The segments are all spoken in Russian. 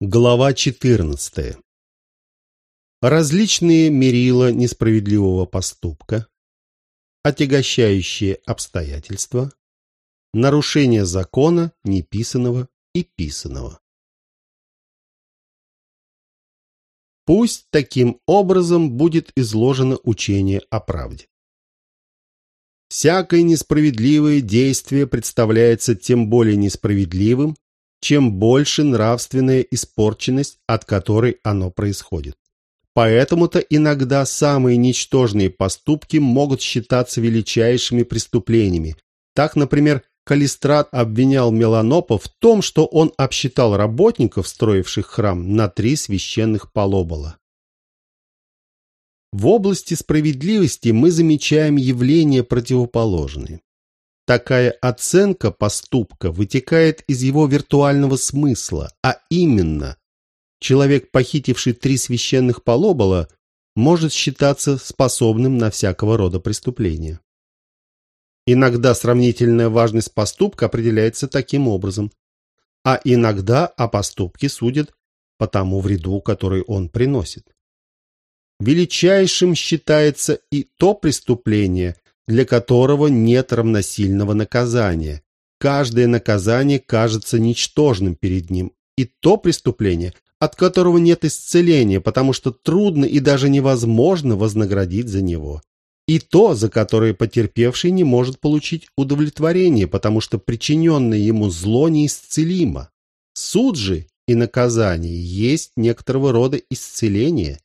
Глава 14. Различные мерила несправедливого поступка, отягощающие обстоятельства, нарушение закона неписанного и писанного. Пусть таким образом будет изложено учение о правде. Всякое несправедливое действие представляется тем более несправедливым, чем больше нравственная испорченность, от которой оно происходит. Поэтому-то иногда самые ничтожные поступки могут считаться величайшими преступлениями. Так, например, Калистрат обвинял Меланопа в том, что он обсчитал работников, строивших храм, на три священных полобола. В области справедливости мы замечаем явления противоположные. Такая оценка поступка вытекает из его виртуального смысла, а именно, человек, похитивший три священных полобола, может считаться способным на всякого рода преступления. Иногда сравнительная важность поступка определяется таким образом, а иногда о поступке судят по тому вреду, который он приносит. Величайшим считается и то преступление, для которого нет равносильного наказания. Каждое наказание кажется ничтожным перед ним. И то преступление, от которого нет исцеления, потому что трудно и даже невозможно вознаградить за него. И то, за которое потерпевший не может получить удовлетворение, потому что причиненное ему зло неисцелимо. Суд же и наказание есть некоторого рода исцеление.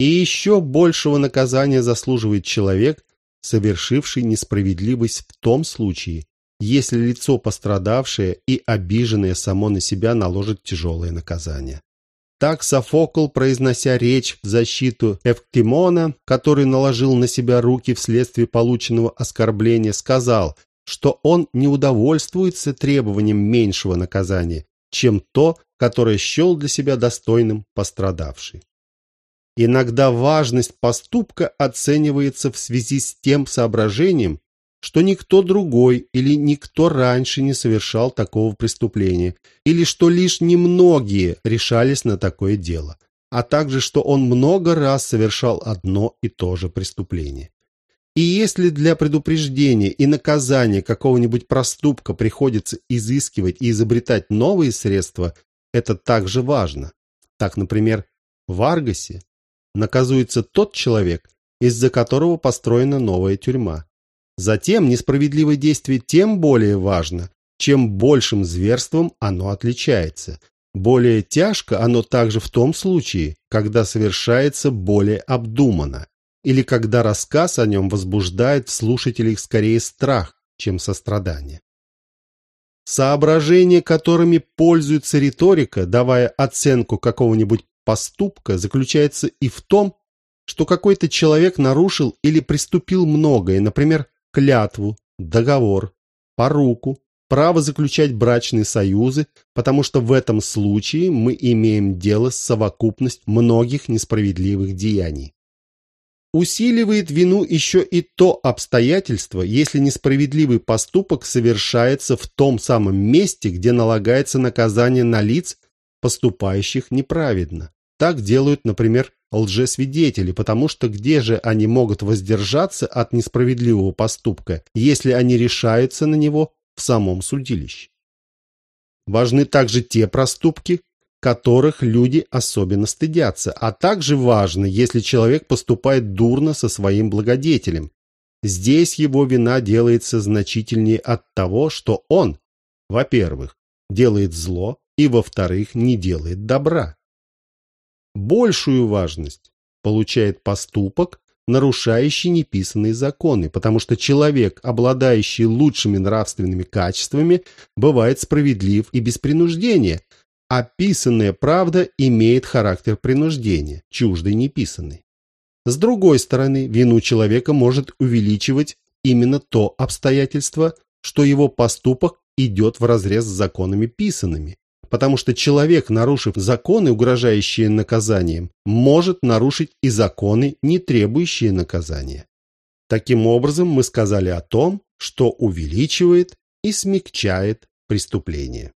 И еще большего наказания заслуживает человек, совершивший несправедливость в том случае, если лицо пострадавшее и обиженное само на себя наложит тяжелое наказание. Так Софокл, произнося речь в защиту Эвктимона, который наложил на себя руки вследствие полученного оскорбления, сказал, что он не удовольствуется требованием меньшего наказания, чем то, которое счел для себя достойным пострадавший. Иногда важность поступка оценивается в связи с тем соображением, что никто другой или никто раньше не совершал такого преступления, или что лишь немногие решались на такое дело, а также что он много раз совершал одно и то же преступление. И если для предупреждения и наказания какого-нибудь проступка приходится изыскивать и изобретать новые средства, это также важно. Так, например, в Аргасе наказуется тот человек, из-за которого построена новая тюрьма. Затем несправедливое действие тем более важно, чем большим зверством оно отличается. Более тяжко оно также в том случае, когда совершается более обдуманно, или когда рассказ о нем возбуждает в слушателях скорее страх, чем сострадание. Соображения, которыми пользуется риторика, давая оценку какого-нибудь поступка заключается и в том, что какой-то человек нарушил или приступил многое, например, клятву, договор, поруку, право заключать брачные союзы, потому что в этом случае мы имеем дело с совокупностью многих несправедливых деяний. Усиливает вину еще и то обстоятельство, если несправедливый поступок совершается в том самом месте, где налагается наказание на лиц, поступающих неправедно. Так делают, например, лжесвидетели, потому что где же они могут воздержаться от несправедливого поступка, если они решаются на него в самом судилище? Важны также те проступки, которых люди особенно стыдятся, а также важно, если человек поступает дурно со своим благодетелем. Здесь его вина делается значительнее от того, что он, во-первых, делает зло и, во-вторых, не делает добра. Большую важность получает поступок, нарушающий неписанные законы, потому что человек, обладающий лучшими нравственными качествами, бывает справедлив и без принуждения, а писанная правда имеет характер принуждения, чуждой неписанной. С другой стороны, вину человека может увеличивать именно то обстоятельство, что его поступок идет вразрез с законами писанными, потому что человек, нарушив законы, угрожающие наказанием, может нарушить и законы, не требующие наказания. Таким образом, мы сказали о том, что увеличивает и смягчает преступление.